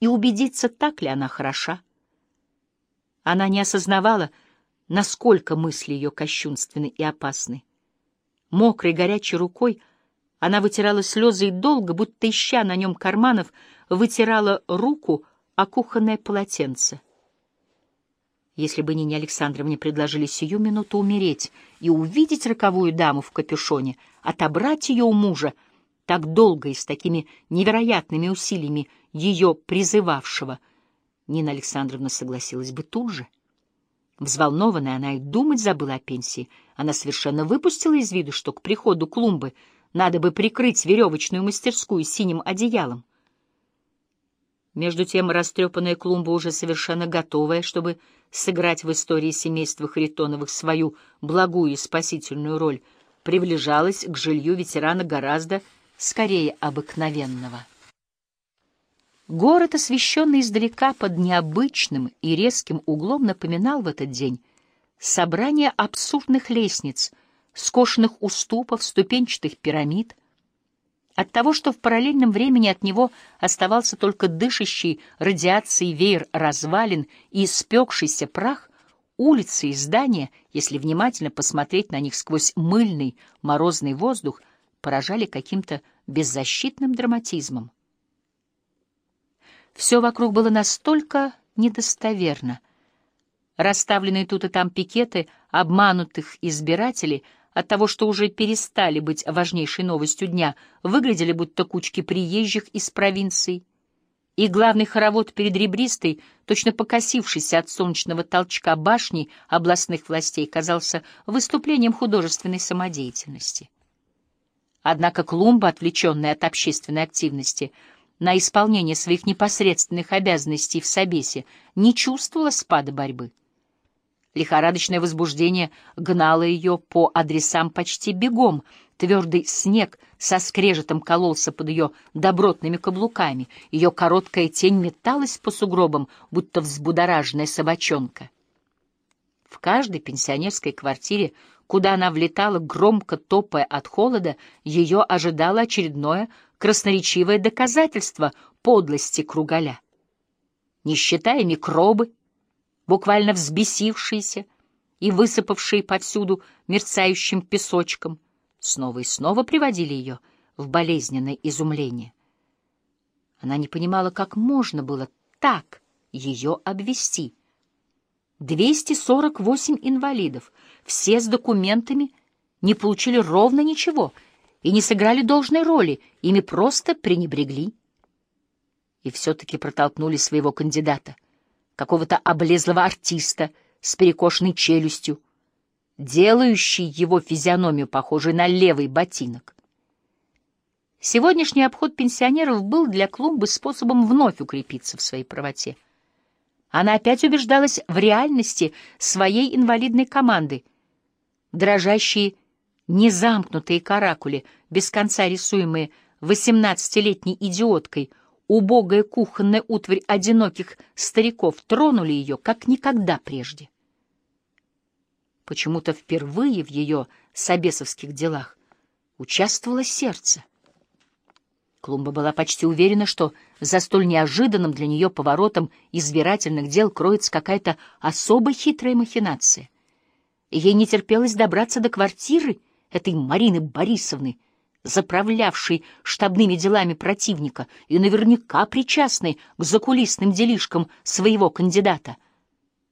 и убедиться, так ли она хороша. Она не осознавала, насколько мысли ее кощунственны и опасны. Мокрой горячей рукой она вытирала слезы и долго, будто ища на нем карманов, вытирала руку о кухонное полотенце. Если бы Нине Александровне предложили сию минуту умереть и увидеть роковую даму в капюшоне, отобрать ее у мужа, так долго и с такими невероятными усилиями ее призывавшего, Нина Александровна согласилась бы тут же. Взволнованная, она и думать забыла о пенсии. Она совершенно выпустила из виду, что к приходу клумбы надо бы прикрыть веревочную мастерскую синим одеялом. Между тем растрепанная клумба, уже совершенно готовая, чтобы сыграть в истории семейства Харитоновых свою благую и спасительную роль, приближалась к жилью ветерана гораздо скорее обыкновенного. Город, освещенный издалека под необычным и резким углом, напоминал в этот день собрание абсурдных лестниц, скошенных уступов, ступенчатых пирамид. От того, что в параллельном времени от него оставался только дышащий радиацией веер развалин и испекшийся прах, улицы и здания, если внимательно посмотреть на них сквозь мыльный морозный воздух, поражали каким-то беззащитным драматизмом. Все вокруг было настолько недостоверно. Расставленные тут и там пикеты обманутых избирателей от того, что уже перестали быть важнейшей новостью дня, выглядели будто кучки приезжих из провинций. И главный хоровод перед ребристой, точно покосившийся от солнечного толчка башни областных властей, казался выступлением художественной самодеятельности. Однако клумба, отвлеченная от общественной активности, — на исполнение своих непосредственных обязанностей в Собесе, не чувствовала спада борьбы. Лихорадочное возбуждение гнало ее по адресам почти бегом, твердый снег со скрежетом кололся под ее добротными каблуками, ее короткая тень металась по сугробам, будто взбудораженная собачонка. В каждой пенсионерской квартире, куда она влетала, громко топая от холода, ее ожидало очередное красноречивое доказательство подлости Кругаля. Не считая микробы, буквально взбесившиеся и высыпавшие повсюду мерцающим песочком, снова и снова приводили ее в болезненное изумление. Она не понимала, как можно было так ее обвести. 248 инвалидов, все с документами, не получили ровно ничего — и не сыграли должной роли, ими просто пренебрегли. И все-таки протолкнули своего кандидата, какого-то облезлого артиста с перекошенной челюстью, делающий его физиономию похожей на левый ботинок. Сегодняшний обход пенсионеров был для клумбы способом вновь укрепиться в своей правоте. Она опять убеждалась в реальности своей инвалидной команды. Дрожащие незамкнутые каракули, без конца рисуемые восемнадцатилетней идиоткой, убогая кухонная утварь одиноких стариков тронули ее, как никогда прежде. Почему-то впервые в ее собесовских делах участвовало сердце. Клумба была почти уверена, что за столь неожиданным для нее поворотом избирательных дел кроется какая-то особо хитрая махинация. Ей не терпелось добраться до квартиры этой Марины Борисовны, заправлявшей штабными делами противника и наверняка причастной к закулисным делишкам своего кандидата —